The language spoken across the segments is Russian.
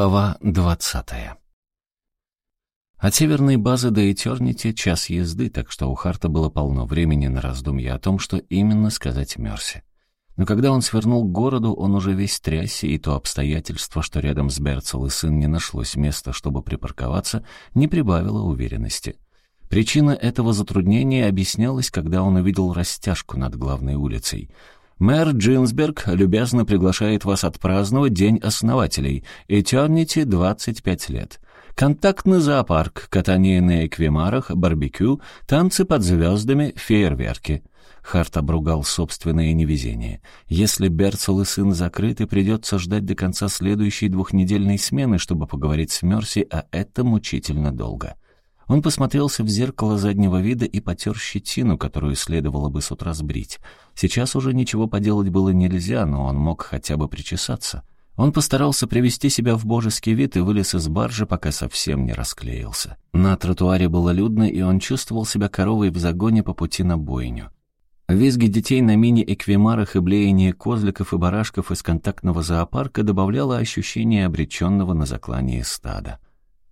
Глава двадцатая От северной базы до Этернити час езды, так что у Харта было полно времени на раздумья о том, что именно сказать Мерси. Но когда он свернул к городу, он уже весь трясся, и то обстоятельство, что рядом с Берцел и сын не нашлось места, чтобы припарковаться, не прибавило уверенности. Причина этого затруднения объяснялась, когда он увидел растяжку над главной улицей — Мэр Джинсберг любезно приглашает вас отпраздновать День основателей. Eternity 25 лет. Контактный зоопарк, катание на эквимарах, барбекю, танцы под звездами, фейерверки. Харт обругал собственное невезение. Если Берцел и сын закрыты, придется ждать до конца следующей двухнедельной смены, чтобы поговорить с Мерси, а это мучительно долго. Он посмотрелся в зеркало заднего вида и потер щетину, которую следовало бы с утра сбрить. Сейчас уже ничего поделать было нельзя, но он мог хотя бы причесаться. Он постарался привести себя в божеский вид и вылез из баржи, пока совсем не расклеился. На тротуаре было людно, и он чувствовал себя коровой в загоне по пути на бойню. Визги детей на мини-эквимарах и блеяние козликов и барашков из контактного зоопарка добавляло ощущение обреченного на заклание стада.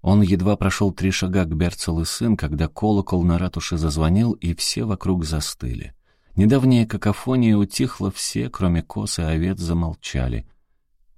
Он едва прошел три шага к Берцел и сын, когда колокол на ратуше зазвонил, и все вокруг застыли. Недавняя какофония утихла, все, кроме коз и овец, замолчали.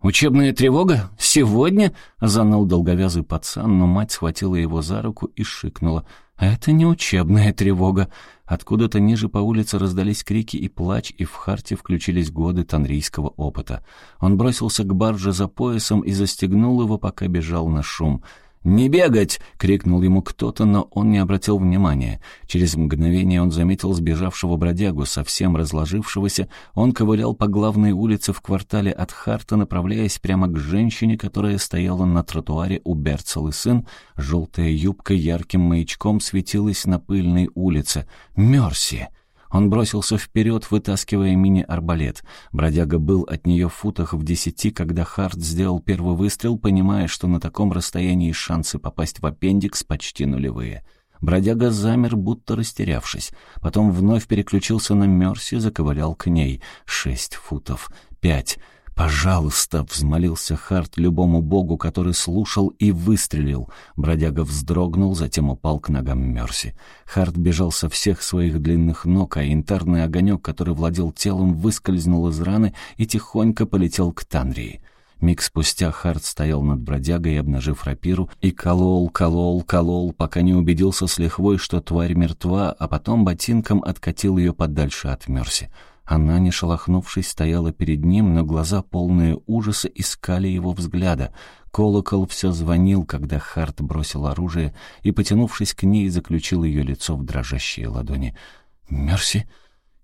«Учебная тревога? Сегодня?» — заныл долговязый пацан, но мать схватила его за руку и шикнула. «Это не учебная тревога». Откуда-то ниже по улице раздались крики и плач, и в харте включились годы танрийского опыта. Он бросился к барже за поясом и застегнул его, пока бежал на шум — «Не бегать!» — крикнул ему кто-то, но он не обратил внимания. Через мгновение он заметил сбежавшего бродягу, совсем разложившегося. Он ковылял по главной улице в квартале от Харта, направляясь прямо к женщине, которая стояла на тротуаре у Берцел и сын. Желтая юбка ярким маячком светилась на пыльной улице. «Мерси!» Он бросился вперед, вытаскивая мини-арбалет. Бродяга был от нее в футах в десяти, когда Харт сделал первый выстрел, понимая, что на таком расстоянии шансы попасть в аппендикс почти нулевые. Бродяга замер, будто растерявшись. Потом вновь переключился на Мерси, заковылял к ней. Шесть футов. Пять. «Пожалуйста!» — взмолился Харт любому богу, который слушал и выстрелил. Бродяга вздрогнул, затем упал к ногам Мерси. Харт бежал со всех своих длинных ног, а янтарный огонек, который владел телом, выскользнул из раны и тихонько полетел к Танрии. Миг спустя Харт стоял над бродягой, обнажив рапиру, и колол, колол, колол, пока не убедился с лихвой, что тварь мертва, а потом ботинком откатил ее подальше от Мерси. Она, не шелохнувшись, стояла перед ним, но глаза, полные ужаса, искали его взгляда. Колокол все звонил, когда Харт бросил оружие и, потянувшись к ней, заключил ее лицо в дрожащие ладони. «Мерси?»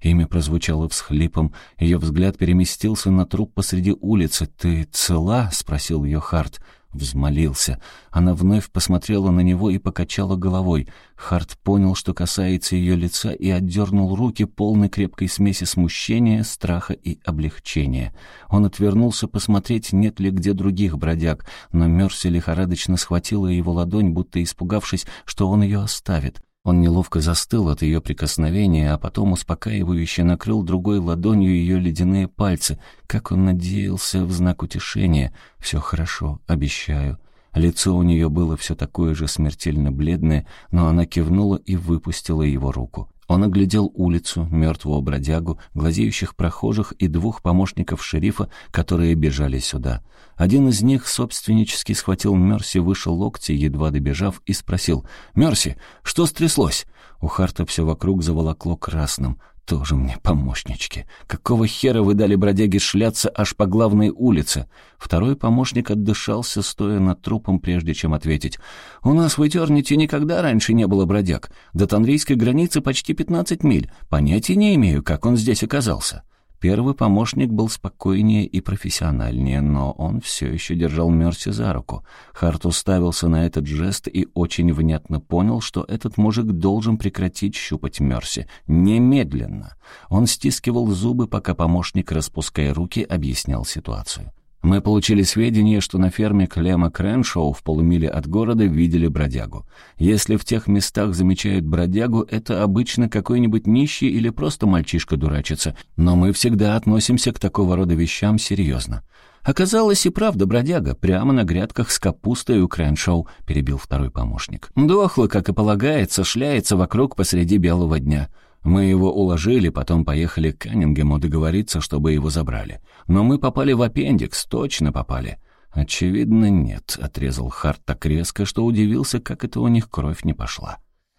Имя прозвучало всхлипом. Ее взгляд переместился на труп посреди улицы. «Ты цела?» — спросил ее Харт взмолился. Она вновь посмотрела на него и покачала головой. Харт понял, что касается ее лица, и отдернул руки, полной крепкой смеси смущения, страха и облегчения. Он отвернулся посмотреть, нет ли где других бродяг, но Мерси лихорадочно схватила его ладонь, будто испугавшись, что он ее оставит. Он неловко застыл от ее прикосновения, а потом успокаивающе накрыл другой ладонью ее ледяные пальцы, как он надеялся в знак утешения. «Все хорошо, обещаю». Лицо у нее было все такое же смертельно бледное, но она кивнула и выпустила его руку. Он оглядел улицу, мертвого бродягу, глазеющих прохожих и двух помощников шерифа, которые бежали сюда. Один из них собственнически схватил Мерси выше локти, едва добежав, и спросил «Мерси, что стряслось?» У Харта все вокруг заволокло красным. Тоже мне помощнички. Какого хера вы дали бродяге шляться аж по главной улице? Второй помощник отдышался, стоя над трупом, прежде чем ответить. У нас в Этерните никогда раньше не было бродяг. До танрийской границы почти пятнадцать миль. Понятия не имею, как он здесь оказался. Первый помощник был спокойнее и профессиональнее, но он все еще держал Мерси за руку. Харт уставился на этот жест и очень внятно понял, что этот мужик должен прекратить щупать Мерси. Немедленно. Он стискивал зубы, пока помощник, распуская руки, объяснял ситуацию. Мы получили сведения, что на ферме Клема Креншоу в полумиле от города видели бродягу. Если в тех местах замечают бродягу, это обычно какой-нибудь нищий или просто мальчишка дурачится, но мы всегда относимся к такого рода вещам серьезно. «Оказалось и правда бродяга, прямо на грядках с капустой у Крэншоу», — перебил второй помощник. «Дохлый, как и полагается, шляется вокруг посреди белого дня. Мы его уложили, потом поехали к Каннингему договориться, чтобы его забрали. Но мы попали в аппендикс, точно попали». «Очевидно, нет», — отрезал Харт так резко, что удивился, как это у них кровь не пошла.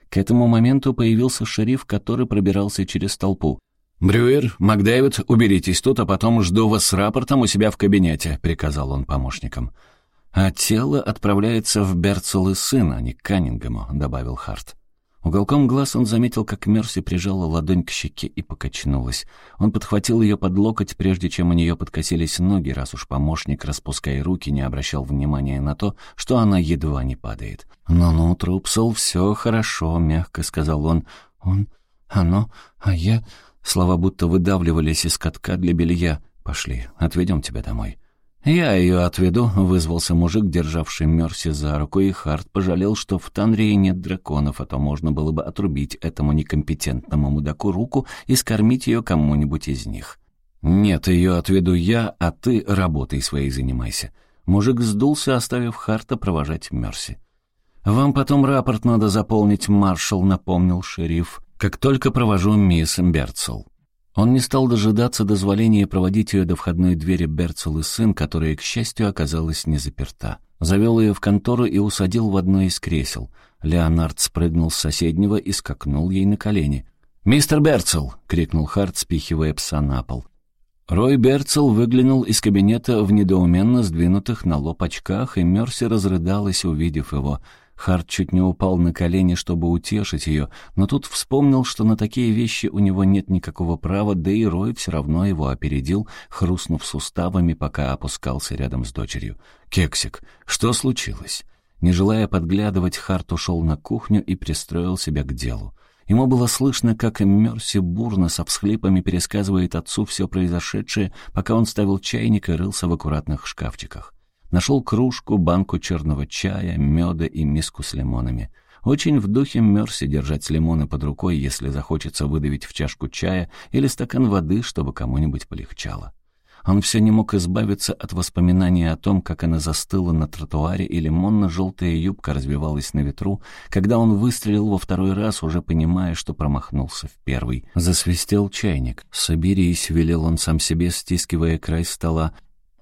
К этому моменту появился шериф, который пробирался через толпу. «Брюер, Макдэвид, уберитесь тут, а потом жду вас с рапортом у себя в кабинете», — приказал он помощникам. «А тело отправляется в Берцел и сына, а не к Каннингему», — добавил Харт. Уголком глаз он заметил, как Мерси прижала ладонь к щеке и покачнулась. Он подхватил ее под локоть, прежде чем у нее подкосились ноги, раз уж помощник, распуская руки, не обращал внимания на то, что она едва не падает. «Ну-ну, Трупсел, все хорошо», — мягко сказал он. «Он... оно... а я...» Слова будто выдавливались из катка для белья. «Пошли, отведем тебя домой». «Я ее отведу», — вызвался мужик, державший Мерси за руку, и Харт пожалел, что в Танрии нет драконов, а то можно было бы отрубить этому некомпетентному мудаку руку и скормить ее кому-нибудь из них. «Нет, ее отведу я, а ты работой своей занимайся». Мужик сдулся, оставив Харта провожать Мерси. «Вам потом рапорт надо заполнить, маршал», — напомнил шериф как только провожу мисс Берцел. Он не стал дожидаться дозволения проводить ее до входной двери Берцел и сын, которая, к счастью, оказалась не заперта. Завел ее в контору и усадил в одно из кресел. Леонард спрыгнул с соседнего и скакнул ей на колени. «Мистер Берцел!» — крикнул Харт, спихивая пса на пол. Рой Берцел выглянул из кабинета в недоуменно сдвинутых на лоб очках, и Мерси разрыдалась, увидев его — Харт чуть не упал на колени, чтобы утешить ее, но тут вспомнил, что на такие вещи у него нет никакого права, да и Рой все равно его опередил, хрустнув суставами, пока опускался рядом с дочерью. «Кексик, что случилось?» Не желая подглядывать, Харт ушел на кухню и пристроил себя к делу. Ему было слышно, как Мерси бурно со всхлипами пересказывает отцу все произошедшее, пока он ставил чайник и рылся в аккуратных шкафчиках. Нашел кружку, банку черного чая, меда и миску с лимонами. Очень в духе Мерси держать лимоны под рукой, если захочется выдавить в чашку чая или стакан воды, чтобы кому-нибудь полегчало. Он все не мог избавиться от воспоминания о том, как она застыла на тротуаре, и лимонно-желтая юбка развивалась на ветру, когда он выстрелил во второй раз, уже понимая, что промахнулся в первый. Засвистел чайник. «Соберись», — велел он сам себе, стискивая край стола,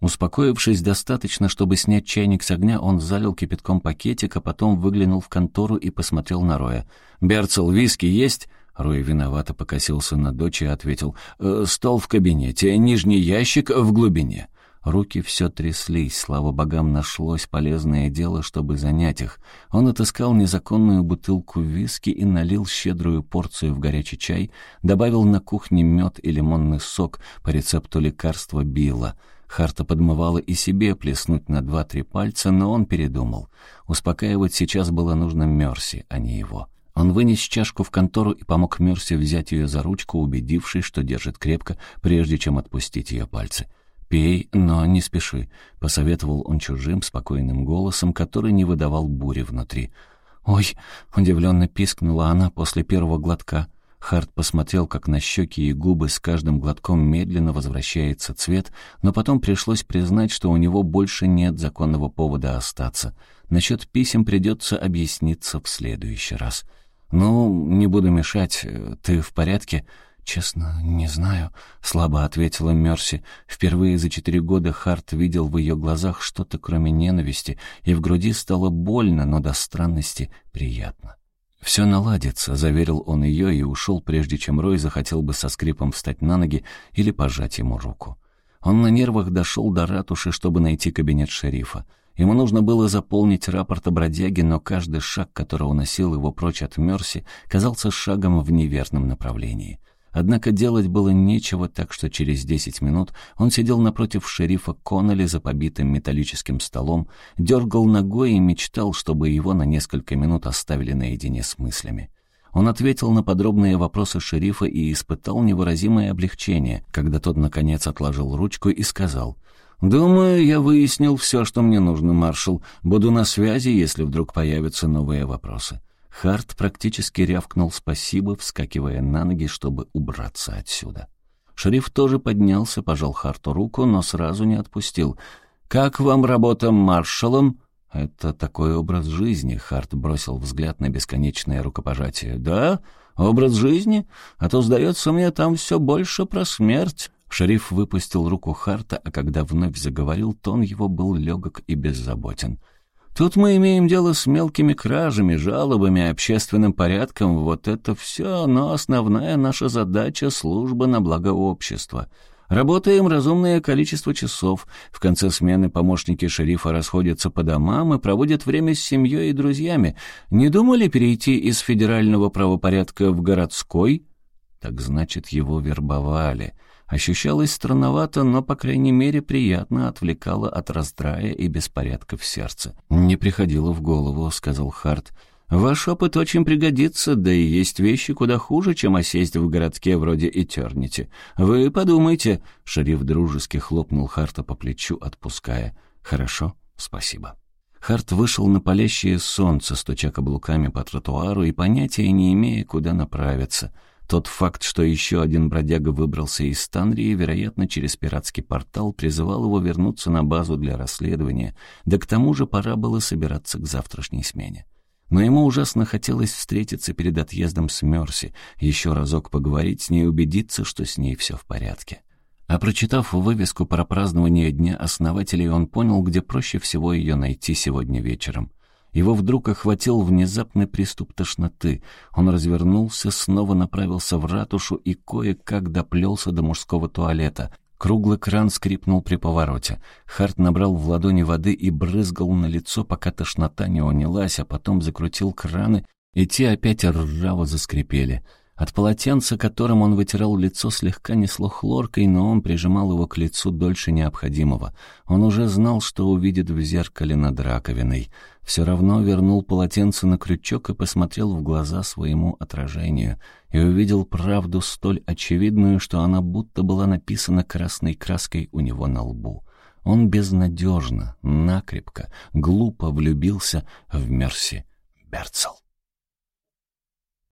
Успокоившись достаточно, чтобы снять чайник с огня, он залил кипятком пакетик, а потом выглянул в контору и посмотрел на Роя. «Берцел, виски есть?» Рой виновато покосился на дочь и ответил. «Э, «Стол в кабинете, нижний ящик в глубине». Руки все тряслись, слава богам, нашлось полезное дело, чтобы занять их. Он отыскал незаконную бутылку виски и налил щедрую порцию в горячий чай, добавил на кухне мед и лимонный сок по рецепту лекарства Билла — Харта подмывала и себе плеснуть на два-три пальца, но он передумал. Успокаивать сейчас было нужно Мерси, а не его. Он вынес чашку в контору и помог Мерси взять ее за ручку, убедившись, что держит крепко, прежде чем отпустить ее пальцы. «Пей, но не спеши», — посоветовал он чужим, спокойным голосом, который не выдавал бури внутри. «Ой!» — удивленно пискнула она после первого глотка. Харт посмотрел, как на щеки и губы с каждым глотком медленно возвращается цвет, но потом пришлось признать, что у него больше нет законного повода остаться. Насчет писем придется объясниться в следующий раз. «Ну, не буду мешать. Ты в порядке?» «Честно, не знаю», — слабо ответила Мерси. Впервые за четыре года Харт видел в ее глазах что-то кроме ненависти, и в груди стало больно, но до странности приятно. «Все наладится», — заверил он ее и ушел, прежде чем Рой захотел бы со скрипом встать на ноги или пожать ему руку. Он на нервах дошел до ратуши, чтобы найти кабинет шерифа. Ему нужно было заполнить рапорт о бродяге, но каждый шаг, который уносил его прочь от Мерси, казался шагом в неверном направлении. Однако делать было нечего, так что через десять минут он сидел напротив шерифа Коннелли за побитым металлическим столом, дергал ногой и мечтал, чтобы его на несколько минут оставили наедине с мыслями. Он ответил на подробные вопросы шерифа и испытал невыразимое облегчение, когда тот, наконец, отложил ручку и сказал — «Думаю, я выяснил все, что мне нужно, маршал. Буду на связи, если вдруг появятся новые вопросы». Харт практически рявкнул спасибо, вскакивая на ноги, чтобы убраться отсюда. Шериф тоже поднялся, пожал Харту руку, но сразу не отпустил. «Как вам работа маршалом?» «Это такой образ жизни», — Харт бросил взгляд на бесконечное рукопожатие. «Да? Образ жизни? А то, сдается мне, там все больше про смерть». Шериф выпустил руку Харта, а когда вновь заговорил, тон его был легок и беззаботен. «Тут мы имеем дело с мелкими кражами, жалобами, общественным порядком. Вот это все, но основная наша задача — служба на благо общества». Работаем разумное количество часов. В конце смены помощники шерифа расходятся по домам и проводят время с семьей и друзьями. Не думали перейти из федерального правопорядка в городской? Так значит, его вербовали. Ощущалось странновато, но, по крайней мере, приятно отвлекало от раздрая и беспорядка в сердце. «Не приходило в голову», — сказал Харт. Ваш опыт очень пригодится, да и есть вещи куда хуже, чем осесть в городке вроде Этернити. Вы подумайте». Шериф дружески хлопнул Харта по плечу, отпуская. «Хорошо, спасибо». Харт вышел на палящее солнце, стуча каблуками по тротуару и понятия не имея, куда направиться. Тот факт, что еще один бродяга выбрался из Станрии, вероятно, через пиратский портал, призывал его вернуться на базу для расследования, да к тому же пора было собираться к завтрашней смене. Но ему ужасно хотелось встретиться перед отъездом с Мерси, еще разок поговорить с ней, убедиться, что с ней все в порядке. А прочитав вывеску про празднование Дня основателей, он понял, где проще всего ее найти сегодня вечером. Его вдруг охватил внезапный приступ тошноты. Он развернулся, снова направился в ратушу и кое-как доплелся до мужского туалета — Круглый кран скрипнул при повороте. Харт набрал в ладони воды и брызгал на лицо, пока тошнота не унялась, а потом закрутил краны, и те опять ржаво заскрипели. От полотенца, которым он вытирал лицо, слегка несло хлоркой, но он прижимал его к лицу дольше необходимого. Он уже знал, что увидит в зеркале над раковиной. Все равно вернул полотенце на крючок и посмотрел в глаза своему отражению. И увидел правду столь очевидную, что она будто была написана красной краской у него на лбу. Он безнадежно, накрепко, глупо влюбился в Мерси Берцел.